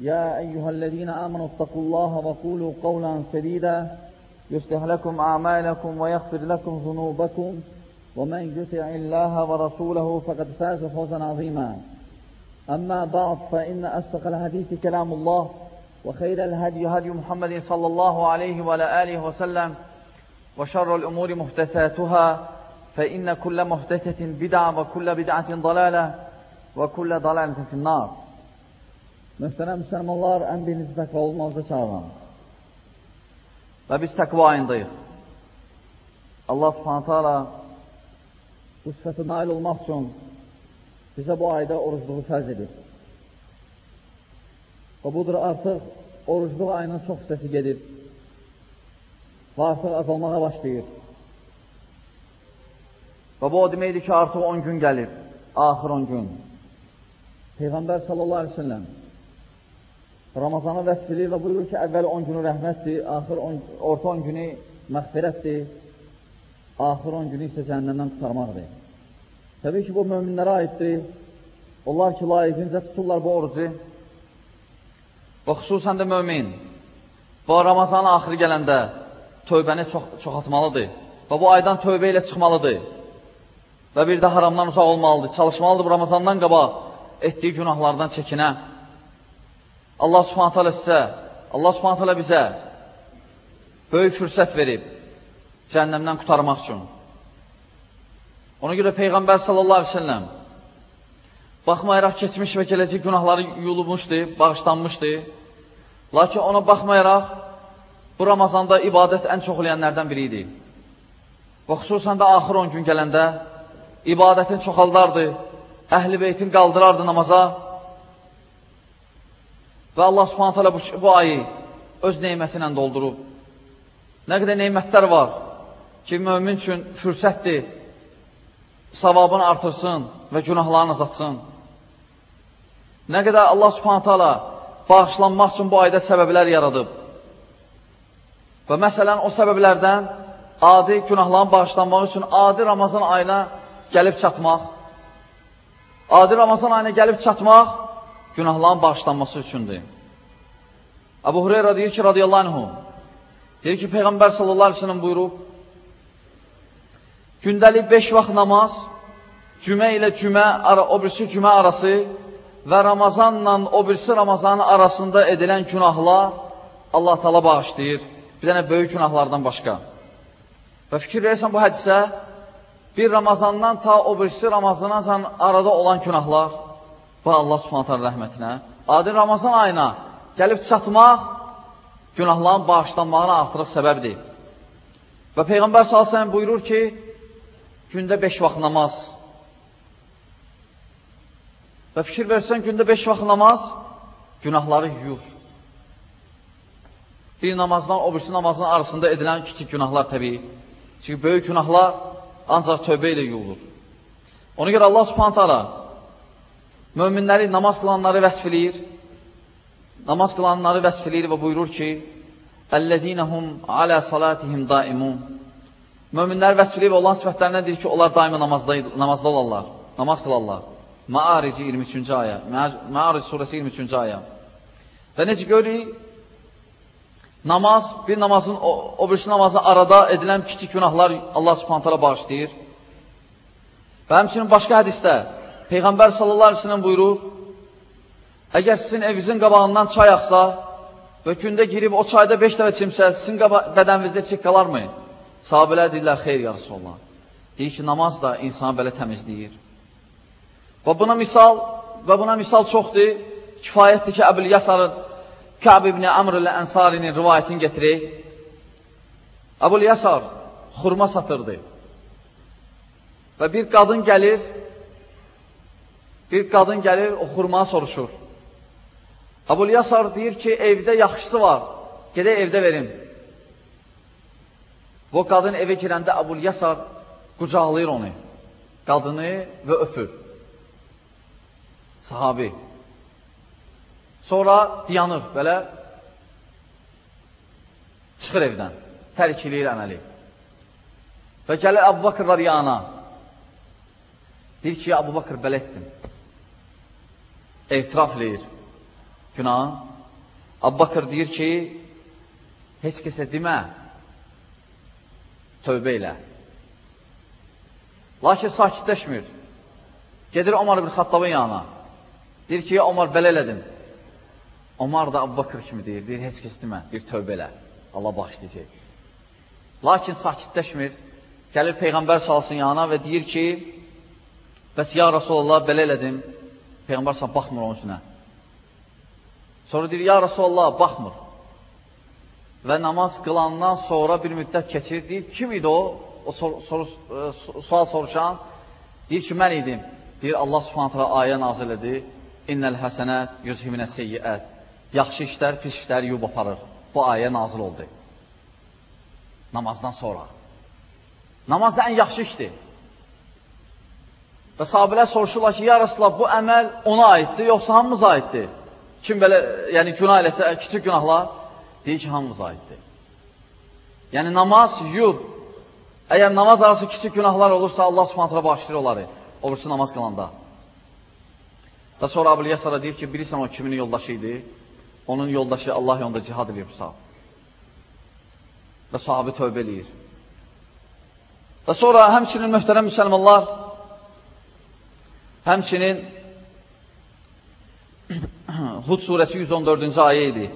يا أيها الذين آمنوا اتقوا الله وقولوا قولا سديدا يصلح لكم أعمالكم ويغفر لكم ذنوبكم ومن يطع الله ورسوله فقد فاز فوزا عظيما. أما بعد فإن أصدق الحديث كلام الله وخير الهدي هدي محمد صلى الله عليه وعلى آله وسلم وشر الأمور محدثاتها فإن كل محدثة بدعة وكل بدعة ضلالة وكل ضلالة في النار. Mühtərəm müsəlmanlar, ən birinci təqva olmazda çağıran. Və biz təqva ayındayıq. Allah subhanətə ala bu sifətə nail olmaq üçün bizə bu ayda orucluğu fərz edir. Və budur artıq orucluq ayının çox hissəsi gedir və artıq azalmağa başlayır. Və bu o deməkdir ki, artıq 10 gün gəlir, axır 10 gün. Peyğəmbər sallallahu aleyhi ve sellem Ramazanı vəsf edir və buyurur ki, əvvəl 10 günü rəhmətdir, axır on, orta 10 günü məğfirətdir, axır 10 günü isə cəhənnəmdən tutarmaqdır. Təbii ki, bu möminlərə aiddir. Onlar ki, layiqincə tuturlar bu orucu və xüsusən də mömin bu Ramazanın axırı gələndə tövbəni çox, çoxaltmalıdır və bu aydan tövbə ilə çıxmalıdır və bir də haramdan uzaq olmalıdır, çalışmalıdır bu Ramazandan qabaq etdiyi günahlardan çəkinə. Allah subhanət hələ sizə, Allah subhanət hələ bizə böyük fürsət verib cəhənnəmdən qutarmaq üçün. Ona görə Peyğəmbər sallallahu aleyhi ve selləm baxmayaraq keçmiş və gələcək günahları yuyulmuşdu, bağışlanmışdı. Lakin ona baxmayaraq bu Ramazanda ibadət ən çox eləyənlərdən biri idi. Və xüsusən də axır 10 gün gələndə ibadətin çoxaldardı, əhl-i beytin qaldırardı namaza və Allah subhanət hələ bu, bu ayı öz neyməti ilə doldurub. Nə qədər neymətlər var ki, mömin üçün fürsətdir, savabını artırsın və günahlarını azatsın. Nə qədər Allah subhanət hələ bağışlanmaq üçün bu ayda səbəblər yaradıb. Və məsələn, o səbəblərdən adi günahların bağışlanmaq üçün adi Ramazan ayına gəlib çatmaq, adi Ramazan ayına gəlib çatmaq günahların bağışlanması üçündür. Əbu Hureyra deyir ki, radiyallahu anhu, deyir ki, Peyğəmbər sallallahu aleyhi ve sellem buyurub, gündəlik beş vaxt namaz, cümə ilə cümə, ara, o birisi cümə arası və Ramazanla o birisi Ramazanın arasında edilən günahlar Allah tala bağışlayır. Bir dənə böyük günahlardan başqa. Və fikir verirsən bu hədisə, bir Ramazandan ta o birisi Ramazanacan arada olan günahlar və Allah subhanətən rəhmətinə, adi Ramazan ayına gəlib çatmaq günahların bağışlanmağına artırıq səbəbdir. Və Peyğəmbər s.ə.v buyurur ki, gündə beş vaxt namaz. Və fikir versən, gündə beş vaxt namaz günahları yuyur. Bir namazdan o birisi namazın arasında edilən kiçik günahlar təbii. Çünki böyük günahlar ancaq tövbə ilə yuyulur. Ona görə Allah subhanət hala möminləri, namaz qılanları vəsf eləyir. Namaz qılanları vəsf eləyir və buyurur ki, Əllədinəhum alə salatihim daimun. Möminlər vəsf eləyib olan sifətlərindən deyir ki, onlar daima namazda, namazda olarlar, namaz qılarlar. Maarici 23-cü ayə, Maaric surəsi 23-cü ayə. Və necə görürük? Namaz, bir namazın, o, o birisi namazın arada edilən kiçik günahlar Allah subhanətələ bağışlayır. Və həmçinin başqa hədisdə Peyğəmbər sallallahu aleyhi ve sellem buyurur, əgər sizin evinizin qabağından çay axsa və gündə girib o çayda 5 dəfə çimsə, sizin bədəninizdə çik qalarmı? Sahabələr deyirlər, xeyr, ya Rasulullah. Deyir ki, namaz da insanı belə təmizləyir. Və buna misal, və buna misal çoxdur. Kifayətdir ki, Əbül Yasarın Kəb ibn Amr ilə Ənsarinin rivayətini gətirək. Əbul Yasar xurma satırdı. Və bir qadın gəlir, bir qadın gəlir, o xurmanı soruşur. Abul Yasar deyir ki, evdə yaxşısı var, gedək evdə verim. Bu qadın evə girəndə Abul Yasar qucaqlayır onu, qadını və öpür. Sahabi. Sonra diyanır, belə çıxır evdən, tərk eləyir əməli. Və gəlir Əbu Bakırlar yana. Deyir ki, Əbu Bakır belə etdim. Etiraf eləyir günahı. Əbu Bakır deyir ki, heç kəsə demə, tövbə ilə. Lakin sakitləşmir. Gedir Omar ibn Xattabın yanına. Deyir ki, ya Omar belə elədim. Omar da Əbu Bakır kimi deyir, deyir, heç kəs demə, bir tövbə elə. Allah bağışlayacaq. Lakin sakitləşmir. Gəlir Peyğəmbər salsın yanına və deyir ki, bəs ya Rasulallah belə elədim. Peyğəmbər salsın baxmır onun üstünə. Sonra deyir, ya Rasulallah baxmır. Və namaz qılandan sonra bir müddət keçir. Deyir, kim idi o? O sor, sor, e, sual soruşan. Deyir ki, mən idim. Deyir, Allah subhanətlə ayə nazil edir. İnnəl həsənət yüzhiminə seyyiət. Yaxşı işlər, pis işlər yub aparır. Bu ayə nazil oldu. Namazdan sonra. Namaz da ən yaxşı işdir. Və sahabələr soruşurlar ki, ya Rasulallah, bu əməl ona aiddir, yoxsa hamımıza aiddir? Kim belə, yəni günah eləsə, kiçik günahlar, deyir ki, hamımıza aiddir. Yəni namaz yub. Əgər namaz arası kiçik günahlar olursa, Allah subhanətlə bağışlayır onları. O birisi namaz qılanda. Və sonra Abul Yasara deyir ki, bilirsən o kimin yoldaşı idi? Onun yoldaşı Allah yolunda cihad edir bu saat. Və sahabi tövbə eləyir. Və sonra həmçinin möhtərəm müsəlmanlar, həmçinin Hud surəsi 114-cü ayə idi.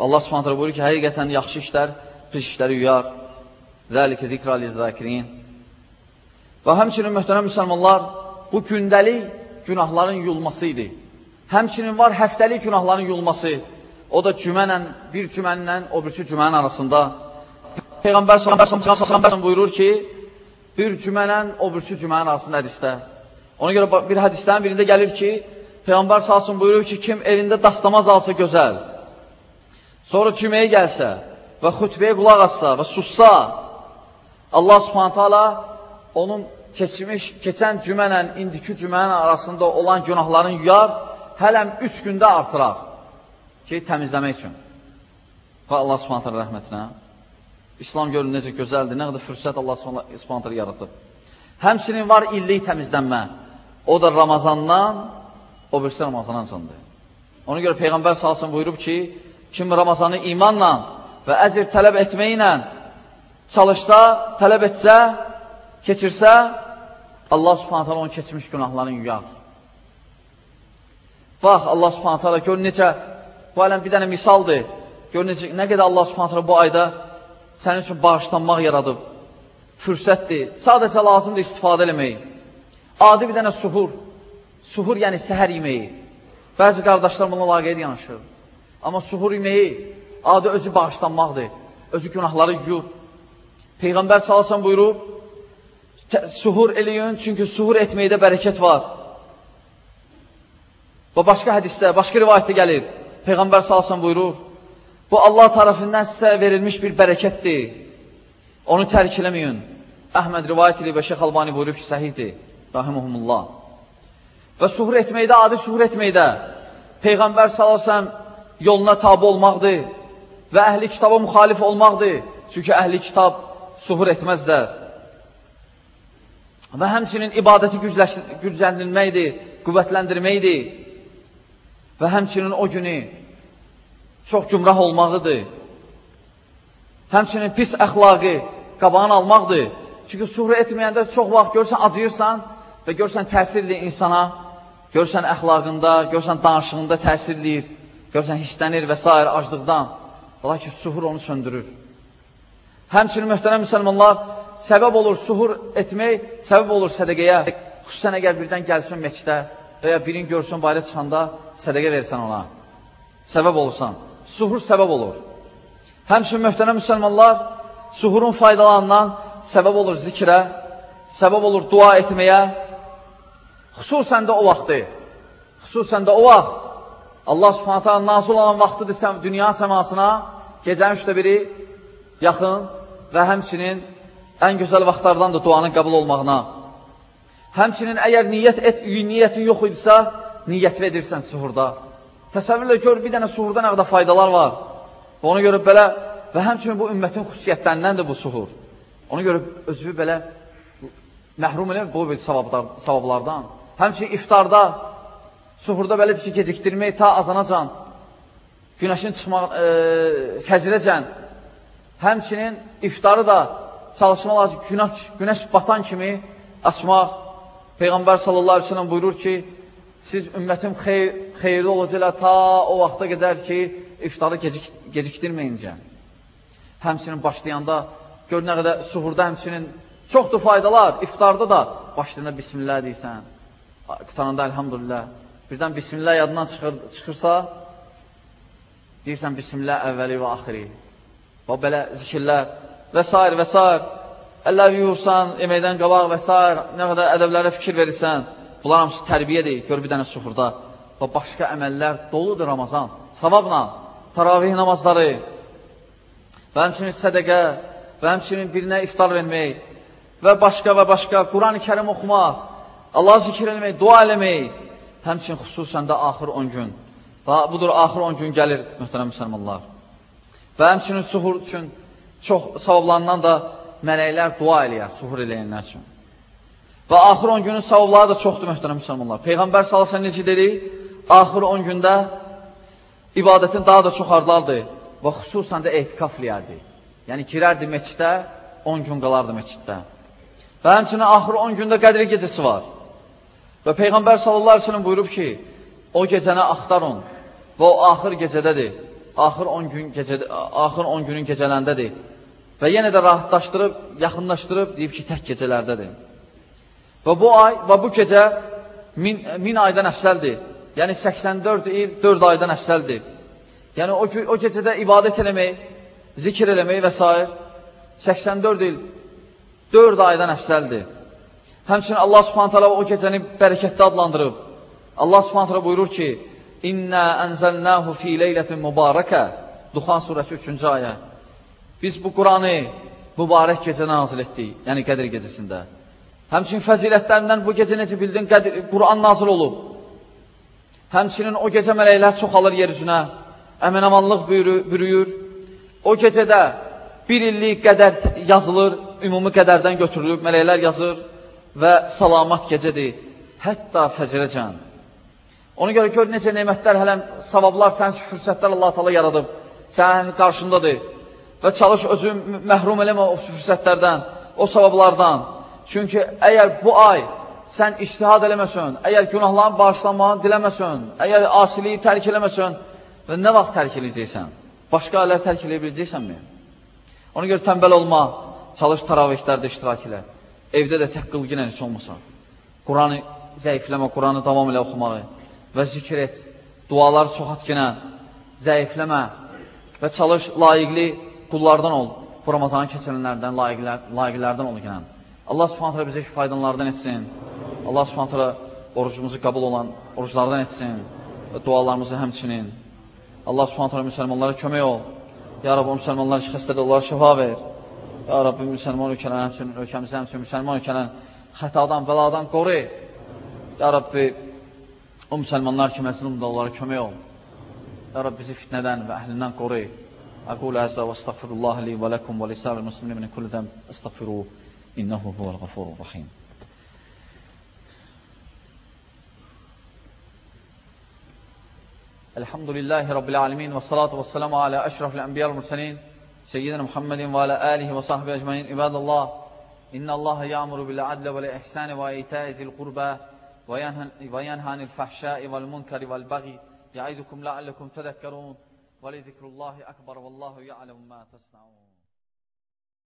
Allah subhanətlə buyurur ki, həqiqətən yaxşı işlər, pis işləri yuyar. Zəlikə zikra lizzəkirin. Və həmçinin möhtərəm müsəlmanlar, bu gündəlik günahların yulması idi. Həmçinin var həftəlik günahların yulması. O da cümənlə, bir cümənlə o birisi cümənin arasında. Peyğəmbər sallallahu buyurur ki, bir cümənlə o birisi cümənin arasında hədisdə. Ona görə bir hədislərin birində gəlir ki, Peyğəmbər sallallahu buyurur ki, kim evində dastamaz alsa gözəl, sonra cüməyə gəlsə və xütbəyə qulaq assa və sussa, Allah subhanətə ala onun keçmiş, keçən cümənlə indiki cümənin arasında olan günahların yuyar, hələm üç gündə artırar ki, təmizləmək üçün. Və Allah subhanətə rəhmətinə. İslam görün necə gözəldir, nə qədər fürsət Allah subhanətə yaratıb. Həmçinin var illik təmizlənmə. O da Ramazandan, o birisi Ramazandan candır. Ona görə Peyğəmbər salsın buyurub ki, kim Ramazanı imanla və əcr tələb etməklə çalışsa, tələb etsə, keçirsə, Allah subhanətə onun keçmiş günahlarını yuyar. Bax, Allah subhanətə gör necə, bu aləm bir dənə misaldır. Gör necə, nə qədər Allah subhanətə bu ayda sənin üçün bağışlanmaq yaradıb. Fürsətdir. Sadəcə lazımdır istifadə eləmək. Adi bir dənə suhur. Suhur yəni səhər yeməyi. Bəzi qardaşlar bununla laqeyd yanaşır. Amma suhur yeməyi adi özü bağışlanmaqdır. Özü günahları yuyur. Peyğəmbər salasan buyurur, suhur eləyin, çünki suhur etməkdə bərəkət var. Və başqa hədisdə, başqa rivayətdə gəlir. Peyğəmbər salsan buyurur, bu Allah tarafından sizə verilmiş bir bərəkətdir. Onu tərk eləməyin. Əhməd rivayət edib və Şeyx Albani buyurur ki, səhihdir. Rahimuhumullah. Və suhur etməkdə, adi suhur etməkdə Peyğəmbər salsan yoluna tabi olmaqdır və əhli kitaba müxalif olmaqdır. Çünki əhli kitab suhur etməzlər. Və həmçinin ibadəti gücləndirməkdir, qüvvətləndirməkdir. Və həmçinin o günü çox gümrah olmağıdır. Həmçinin pis əxlaqı qabağını almaqdır. Çünki suhru etməyəndə çox vaxt görsən acıyırsan və görsən təsirli insana, görsən əxlaqında, görsən danışığında təsirləyir, görsən hisslənir və s. aclıqdan. Ola ki, suhur onu söndürür. Həmçinin mühtərəm müsəlmanlar, səbəb olur suhur etmək, səbəb olur sədəqəyə. Xüsusən əgər birdən gəlsin meçdə və ya birin görsün bayra çıxanda sədəqə versən ona. Səbəb olursan. Suhur səbəb olur. Həmçin möhtənə müsəlmanlar, suhurun faydalarından səbəb olur zikrə, səbəb olur dua etməyə, xüsusən də o vaxtı, xüsusən də o vaxt Allah subhanətə nazil olan vaxtıdır dünya səmasına gecənin üçdə biri yaxın və həmçinin ən gözəl vaxtlardandır duanın qəbul olmağına. Həmçinin əgər niyyət et, niyyətin yox idisə, niyyət edirsən suhurda. Təsəvvürlə gör, bir dənə suhurda nə qədər faydalar var. Və ona görə belə, və həmçinin bu ümmətin xüsusiyyətlərindəndir bu suhur. Ona görə özü belə məhrum eləmir bu savablar, savablardan. Həmçinin iftarda, suhurda belədir ki, gecikdirmək ta azanacan, günəşin çıxmaq, e, fəzirəcən, həmçinin iftarı da çalışmaq lazım, günəş, günəş batan kimi açmaq, Peyğəmbər sallallahu aleyhi ve sellem buyurur ki, siz ümmətim xeyr, xeyirli olacaqlar ta o vaxta qədər ki, iftarı gecik, gecikdirməyincə. Həmsinin başlayanda, gör nə qədər suhurda həmsinin çoxdur faydalar, iftarda da başlayanda bismillah deyirsən, qutananda elhamdülillah, birdən bismillah yadından çıxır, çıxırsa, deyirsən bismillah əvvəli və axiri. Və belə zikirlər və s. və s əllər yuyursan, yeməkdən qabaq və s. nə qədər ədəblərə fikir verirsən, bunlar hamısı tərbiyədir, gör bir dənə suxurda və başqa əməllər doludur Ramazan, savabla, taravih namazları və həmçinin sədəqə və həmçinin birinə iftar vermək və başqa və başqa Quran-ı kərim oxumaq, Allah zikir eləmək, dua eləmək, həmçinin xüsusən də axır 10 gün. Və budur, axır 10 gün gəlir, mühtərəm müsəlmanlar. Və həmçinin suhur üçün çox savablarından da mələklər dua eləyər suhur eləyənlər üçün. Və axır 10 günün savabları da çoxdur, mühtərəm müsəlmanlar. Peyğəmbər salasən necə dedi? Axır 10 gündə ibadətin daha da çox ardardı və xüsusən də ehtikaf eləyərdi. Yəni, girərdi meçdə, 10 gün qalardı meçiddə. Və həmçinin axır 10 gündə qədri gecəsi var. Və Peyğəmbər sallallahu aleyhi ve sellem buyurub ki, o gecəni axtarın və o axır gecədədir. Axır 10 gün gecədə, axır 10 günün gecələndədir. Və yenə də rahatlaşdırıb, yaxınlaşdırıb, deyib ki, tək gecələrdədir. Və bu ay və bu gecə min, min aydan əfsəldir. Yəni 84 il 4 aydan əfsəldir. Yəni o, o gecədə ibadət eləmək, zikr eləmək və s. 84 il 4 aydan əfsəldir. Həmçinin Allah subhanət hələ o gecəni bərəkətdə adlandırıb. Allah subhanət hələ buyurur ki, İnnə ənzəlnəhu fi leylətin mübarəkə Duxan surəsi 3-cü ayə Biz bu Quranı mübarək gecə nazil etdik, yəni Qədir gecəsində. Həmçinin fəzilətlərindən bu gecə necə bildin, Quran nazil olub. Həmçinin o gecə mələklər çoxalır yer üzünə, əminəmanlıq bürüyür. O gecədə bir illik qədər yazılır, ümumi qədərdən götürülüb, mələklər yazır və salamat gecədir, hətta fəcrəcən. Ona görə gör necə neymətlər, hələm savablar, sənin üçün fürsətlər Allah-u Teala yaradıb, sənin qarşındadır və çalış özün məhrum eləmə o fürsətlərdən, o savablardan. Çünki əgər bu ay sən iştihad eləməsən, əgər günahların bağışlanmağını diləməsən, əgər asiliyi tərk eləməsən, və nə vaxt tərk eləyəcəksən? Başqa aylar tərk eləyə biləcəksənmi? Ona görə tənbəl olma, çalış taravihlərdə iştirak elə. Evdə də tək qılgın heç olmasa. Quranı zəifləmə, Quranı davam ilə oxumağı və zikr et. Duaları çox atkinə, zəifləmə və çalış layiqli qullardan ol, bu Ramazanı keçirilənlərdən, layiqlər, layiqlərdən ol gələn. Allah subhanətlə bizə faydalardan etsin. Allah subhanətlə orucumuzu qəbul olan oruclardan etsin və dualarımızı həmçinin. Allah subhanətlə müsəlmanlara kömək ol. Ya Rabbi, müsəlmanlar ki, xəstədir, onlara şifa ver. Ya Rabbi, müsəlman ölkələrin həmçinin, ölkəmizə həmçinin müsəlman ölkələrin xətadan, bəladan qoru. Ya Rabbi, o müsəlmanlar ki, məzlumdur, onlara kömək ol. Ya Rabbi, bizi fitnədən və əhlindən qoru. أقول هذا واستغفر الله لي ولكم ولسائر المسلمين من كل ذنب استغفروه إنه هو الغفور الرحيم الحمد لله رب العالمين والصلاة والسلام على أشرف الأنبياء والمرسلين سيدنا محمد وعلى آله وصحبه أجمعين. عباد الله إن الله يأمر بالعدل والإحسان وإيتاء ذي القربى وينهى عن الفحشاء والمنكر والبغي. يعظكم لعلكم تذكرون. ولذكر الله أكبر والله يعلم ما تصنعون.